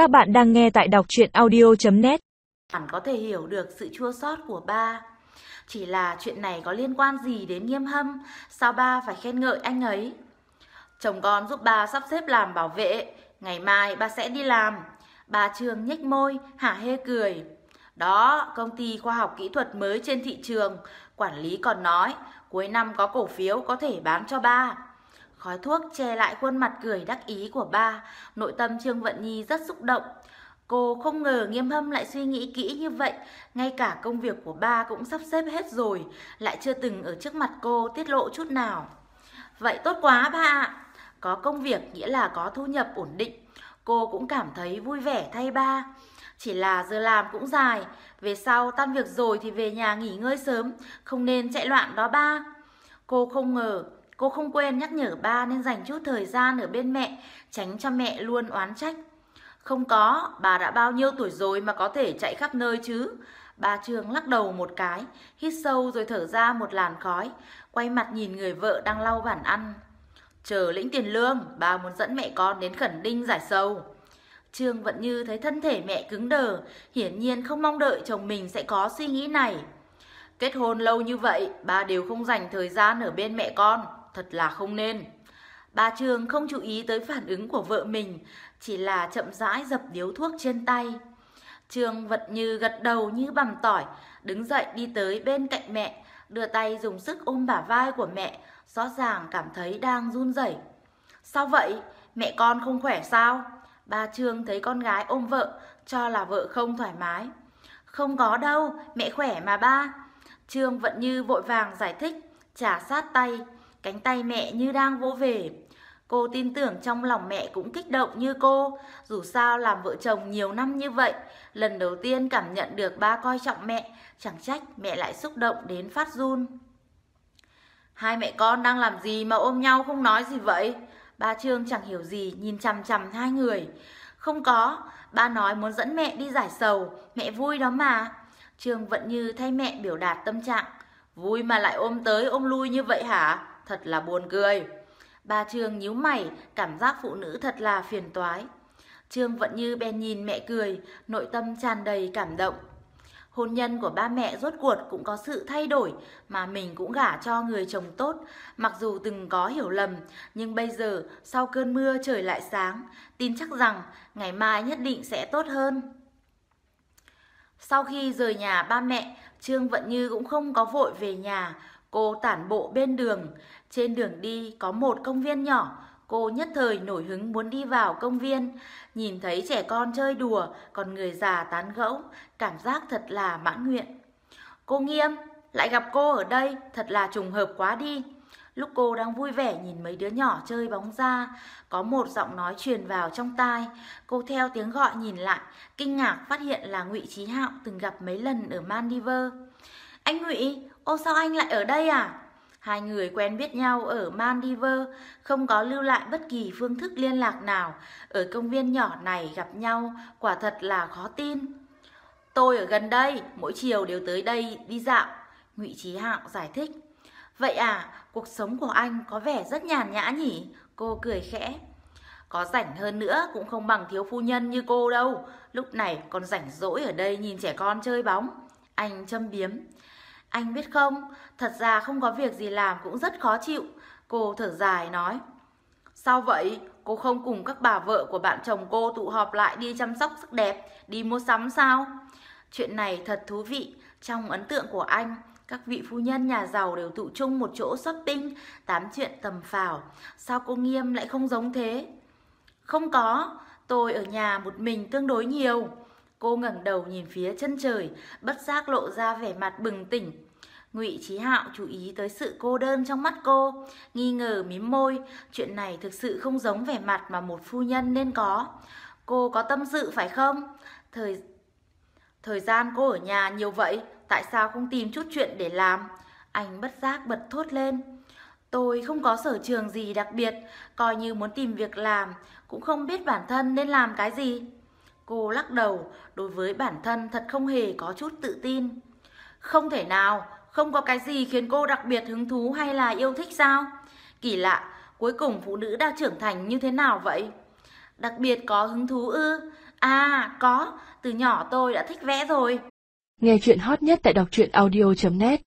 Các bạn đang nghe tại đọc chuyện audio.net Hẳn có thể hiểu được sự chua xót của ba. Chỉ là chuyện này có liên quan gì đến nghiêm hâm, sao ba phải khen ngợi anh ấy? Chồng con giúp ba sắp xếp làm bảo vệ, ngày mai ba sẽ đi làm. Bà Trường nhếch môi, hả hê cười. Đó, công ty khoa học kỹ thuật mới trên thị trường, quản lý còn nói, cuối năm có cổ phiếu có thể bán cho ba. Khói thuốc che lại khuôn mặt cười đắc ý của ba, nội tâm Trương Vận Nhi rất xúc động. Cô không ngờ nghiêm hâm lại suy nghĩ kỹ như vậy, ngay cả công việc của ba cũng sắp xếp hết rồi, lại chưa từng ở trước mặt cô tiết lộ chút nào. Vậy tốt quá ba ạ, có công việc nghĩa là có thu nhập ổn định, cô cũng cảm thấy vui vẻ thay ba. Chỉ là giờ làm cũng dài, về sau tan việc rồi thì về nhà nghỉ ngơi sớm, không nên chạy loạn đó ba. Cô không ngờ Cô không quên nhắc nhở ba nên dành chút thời gian ở bên mẹ, tránh cho mẹ luôn oán trách. Không có, bà đã bao nhiêu tuổi rồi mà có thể chạy khắp nơi chứ. bà Trương lắc đầu một cái, hít sâu rồi thở ra một làn khói, quay mặt nhìn người vợ đang lau bàn ăn. Chờ lĩnh tiền lương, bà muốn dẫn mẹ con đến khẩn đinh giải sầu. Trương vẫn như thấy thân thể mẹ cứng đờ, hiển nhiên không mong đợi chồng mình sẽ có suy nghĩ này. Kết hôn lâu như vậy, bà đều không dành thời gian ở bên mẹ con, thật là không nên. Bà Trường không chú ý tới phản ứng của vợ mình, chỉ là chậm rãi dập điếu thuốc trên tay. Trường vật như gật đầu như bằng tỏi, đứng dậy đi tới bên cạnh mẹ, đưa tay dùng sức ôm bả vai của mẹ, rõ ràng cảm thấy đang run rẩy. Sao vậy? Mẹ con không khỏe sao? Bà Trương thấy con gái ôm vợ, cho là vợ không thoải mái. Không có đâu, mẹ khỏe mà ba. Trương vẫn như vội vàng giải thích, trả sát tay. Cánh tay mẹ như đang vỗ về. Cô tin tưởng trong lòng mẹ cũng kích động như cô. Dù sao làm vợ chồng nhiều năm như vậy, lần đầu tiên cảm nhận được ba coi trọng mẹ, chẳng trách mẹ lại xúc động đến phát run. Hai mẹ con đang làm gì mà ôm nhau không nói gì vậy? Ba Trương chẳng hiểu gì, nhìn chằm chằm hai người. Không có, ba nói muốn dẫn mẹ đi giải sầu, mẹ vui đó mà. Trương vẫn như thay mẹ biểu đạt tâm trạng. Vui mà lại ôm tới ôm lui như vậy hả? Thật là buồn cười. Bà Trương nhíu mày, cảm giác phụ nữ thật là phiền toái. Trương vẫn như bèn nhìn mẹ cười, nội tâm tràn đầy cảm động. Hôn nhân của ba mẹ rốt cuộc cũng có sự thay đổi mà mình cũng gả cho người chồng tốt. Mặc dù từng có hiểu lầm, nhưng bây giờ sau cơn mưa trời lại sáng, tin chắc rằng ngày mai nhất định sẽ tốt hơn. Sau khi rời nhà ba mẹ, Trương Vận Như cũng không có vội về nhà, Cô tản bộ bên đường, trên đường đi có một công viên nhỏ, cô nhất thời nổi hứng muốn đi vào công viên, nhìn thấy trẻ con chơi đùa, còn người già tán gẫu, cảm giác thật là mãn nguyện. Cô Nghiêm, lại gặp cô ở đây, thật là trùng hợp quá đi. Lúc cô đang vui vẻ nhìn mấy đứa nhỏ chơi bóng ra, có một giọng nói truyền vào trong tai. Cô theo tiếng gọi nhìn lại, kinh ngạc phát hiện là Ngụy Chí Hạo từng gặp mấy lần ở Maldives. Anh Ngụy, ô sao anh lại ở đây à? Hai người quen biết nhau ở Maldives, không có lưu lại bất kỳ phương thức liên lạc nào. Ở công viên nhỏ này gặp nhau, quả thật là khó tin. Tôi ở gần đây, mỗi chiều đều tới đây đi dạo. Ngụy Trí Hạo giải thích. Vậy à, cuộc sống của anh có vẻ rất nhàn nhã nhỉ? Cô cười khẽ. Có rảnh hơn nữa cũng không bằng thiếu phu nhân như cô đâu. Lúc này còn rảnh rỗi ở đây nhìn trẻ con chơi bóng. Anh châm biếm. Anh biết không, thật ra không có việc gì làm cũng rất khó chịu. Cô thở dài nói. Sao vậy? Cô không cùng các bà vợ của bạn chồng cô tụ họp lại đi chăm sóc sắc đẹp, đi mua sắm sao? Chuyện này thật thú vị. Trong ấn tượng của anh, các vị phu nhân nhà giàu đều tụ chung một chỗ shopping, tám chuyện tầm phào. Sao cô Nghiêm lại không giống thế? Không có, tôi ở nhà một mình tương đối nhiều. Cô ngẩng đầu nhìn phía chân trời, bất giác lộ ra vẻ mặt bừng tỉnh. Ngụy Chí Hạo chú ý tới sự cô đơn trong mắt cô, nghi ngờ mím môi, chuyện này thực sự không giống vẻ mặt mà một phu nhân nên có. Cô có tâm sự phải không? Thời Thời gian cô ở nhà nhiều vậy, tại sao không tìm chút chuyện để làm? Anh bất giác bật thốt lên. Tôi không có sở trường gì đặc biệt, coi như muốn tìm việc làm, cũng không biết bản thân nên làm cái gì. Cô lắc đầu, đối với bản thân thật không hề có chút tự tin. Không thể nào, không có cái gì khiến cô đặc biệt hứng thú hay là yêu thích sao? Kỳ lạ, cuối cùng phụ nữ đã trưởng thành như thế nào vậy? Đặc biệt có hứng thú ư? À, có, từ nhỏ tôi đã thích vẽ rồi. Nghe chuyện hot nhất tại đọc truyện audio.net